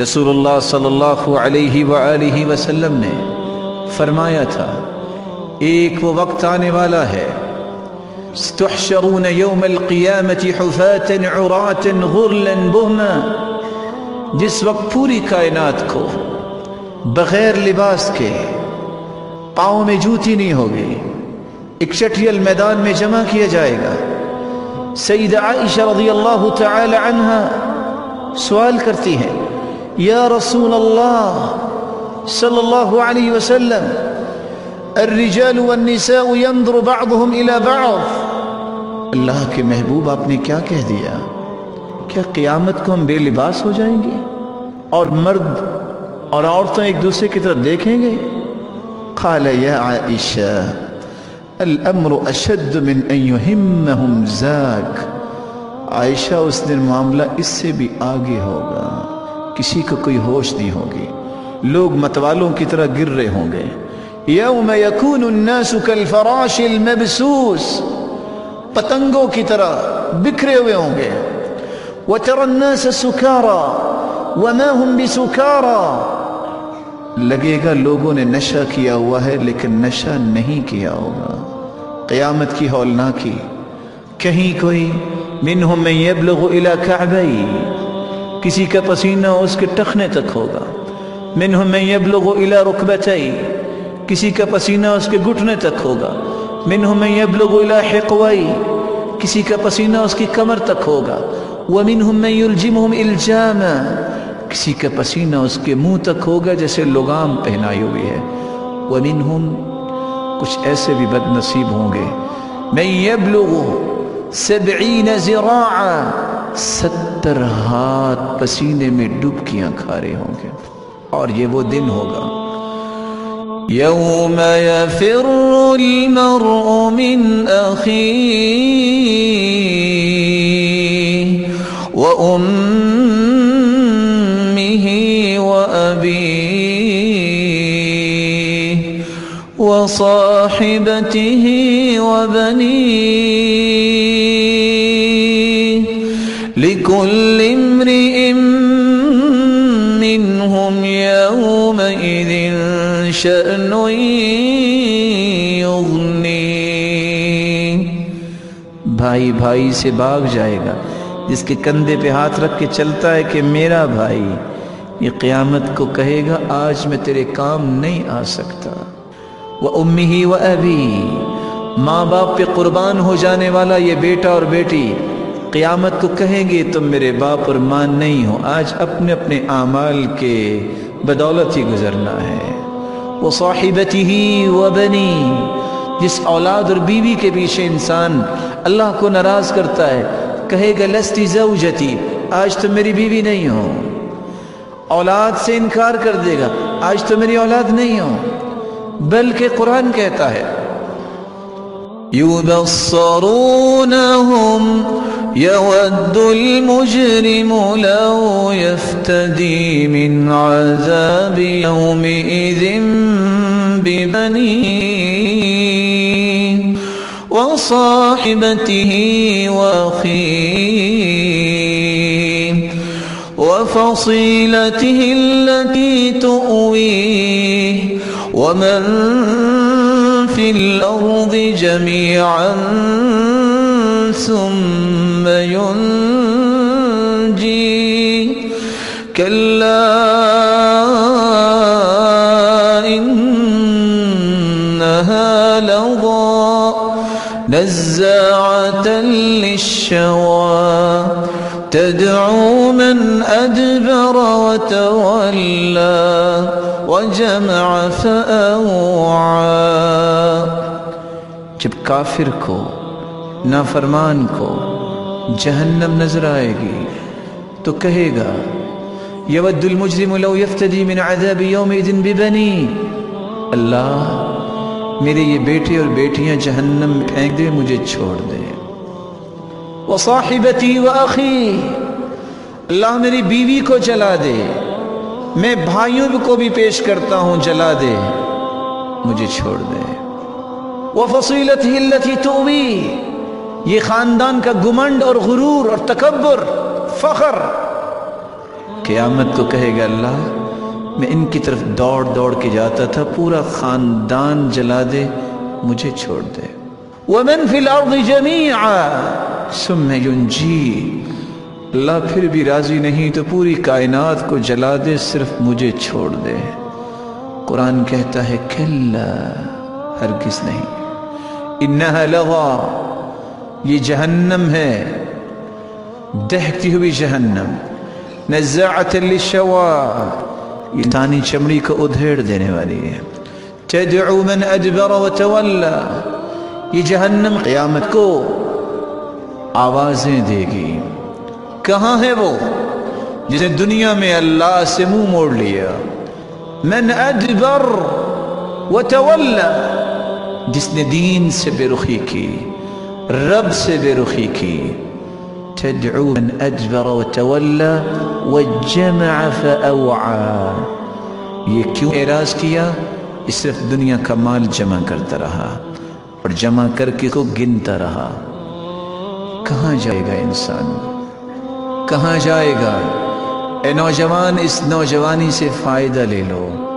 رسول اللہ صلی اللہ علیہ وآلہ وسلم نے فرمایا تھا، ایک وہ وقت آنے والا ہے۔ تحشرون یوم القیامت حفاتا عراتا غرلا بہما جس وقت پوری کائنات کو بغیر لباس کے پاؤں میں جوتی نہیں ہوگی، ایک چٹیل میدان میں جمع کیا جائے گا۔ سید عائشہ رضی اللہ تعالی عنہ سوال کرتی ہیں یا رسول اللہ صلی اللہ علیہ وسلم، الرجال والنساء ينظر بعضهم الى بعض. اللہ کے محبوب، آپ نے کیا کہہ دیا؟ کیا قیامت کو ہم بے لباس ہو جائیں گے؟ اور مرد اور عورتیں ایک دوسرے کی طرف دیکھیں گے؟ قال یا عائشہ الامر اشد من ان يهمهم ذاك عائشہ اس دن معاملہ اس سے بھی آگے ہوگا۔ کسی کو کوئی ہوش نہیں ہوگی۔ لوگ متوالوں کی طرح گر رہے ہوں گے۔ یوم یکون الناس کالفراش المبسوس۔ پتنگوں کی طرح بکھرے ہوئے ہوں گے۔ وَتَرَى النَّاسَ سُكَارًا وَمَا هُمْ بِسُكَارًا لگے گا لوگوں نے نشہ کیا ہوا ہے، لیکن نشہ نہیں کیا ہوگا۔ قیامت کی ہولناکی۔ کہیں کوئی منہم من یبلغ الى کعبی۔ کسی کا پسینہ اس کے ٹخنے تک ہوگا۔ منہم من یبلغ الى رکبتی کسی کا پسینہ اس کے گھٹنے تک ہوگا۔ منہم من یبلغ الى حقوی کسی کا پسینہ اس کی کمر تک ہوگا۔ ومنہم من یلجمہم الجاما کسی کا پسینہ اس کے منہ تک ہوگا جیسے لگام پہنائی ہوئی ہے۔ ومنہم، کچھ ایسے بھی بد نصیب ہوں گے۔ من یبلغ سبعین زراعا ستر ہاتھ پسینے میں ڈبکیاں کھا رہے ہوں گے۔ اور یہ وہ دن ہوگا۔ يوم يفر المرء من أخيه وأمه وأبيه وصاحبته وبنيه لكل امرئ منهم يومئذ شأن يغنيه بھائی بھائی سے بھاگ جائے گا، جس کے کندھے پہ ہاتھ رکھ کے چلتا ہے کہ میرا بھائی، یہ قیامت کو کہے گا، آج میں تیرے کام نہیں آ سکتا۔ وہ امی ہی وہ ابھی ماں باپ پہ قربان ہو جانے والا یہ بیٹا اور بیٹی قیامت کو کہیں گے، تم میرے باپ اور ماں نہیں ہو۔ آج اپنے اپنے اعمال کے بدولت ہی گزرنا ہے۔ وہ صاحبتی ہی وہ بنی، جس اولاد اور بیوی کے پیچھے انسان اللہ کو ناراض کرتا ہے، کہے گا، لستی زوجتی، آج تو میری بیوی نہیں ہو۔ اولاد سے انکار کر دے گا، آج تو میری اولاد نہیں ہو۔ بلکہ قرآن کہتا ہے يبصرونهم يود المجرم لو يفتدي من عذاب يومئذ ببنيه وصاحبته واخيه وفصيلته التي تؤويه ومن في الأرض جميعا ثم ينجي. كلا إنها لظى نزاعة للشوى. تدعو من أدبر وتولى. وجمع فأوعى. جب کافر کو، نافرمان کو جہنم نظر آئے گی، تو کہے گا، یود المجرم لو یفتدی من عذاب یومئذ ببنی. اللہ، میرے یہ بیٹے اور بیٹیاں جہنم میں پھینک دے، مجھے چھوڑ دے. وصاحبتی واخی اللہ میری بیوی کو جلا دے. میں بھائیوں کو بھی پیش کرتا ہوں، جلا دے، مجھے چھوڑ دے۔ وفصیلتہ التي توی یہ خاندان کا گمنڈ اور غرور اور تکبر، فخر۔ قیامت کو کہے گا اللہ، میں ان کی طرف دوڑ دوڑ کے جاتا تھا، پورا خاندان جلا دے، مجھے چھوڑ دے۔ ومن فی الارض جميعا ثم ينجی اللہ پھر بھی راضی نہیں تو پوری کائنات کو جلا دے، صرف مجھے چھوڑ دے۔ قرآن کہتا ہے کھلا ہرگز نہیں۔ انہا لغا، یہ جہنم ہے۔ دہتی ہوئی جہنم۔ نزاعت للشوا، یہ تانی چمڑی کو ادھیڑ دینے والی ہے۔ تدعو من ادبر و تولا یہ جہنم قیامت کو آوازیں دے گی۔ کہاں ہے وہ جسے دنیا میں اللہ سے منہ موڑ لیا؟ من ادبر و تولا جس نے دین سے بے رخی کی، رب سے بے رخی کی۔ تدعو من ادبر و تولا وجمع فأوعا یہ کیوں اعراض کیا؟ اس صرف دنیا کا مال جمع کرتا رہا اور جمع کر کے کو گنتا رہا۔ کہاں جائے گا انسان؟ کہاں جائے گا؟ اے نوجوان اس نوجوانی سے فائدہ لے لو۔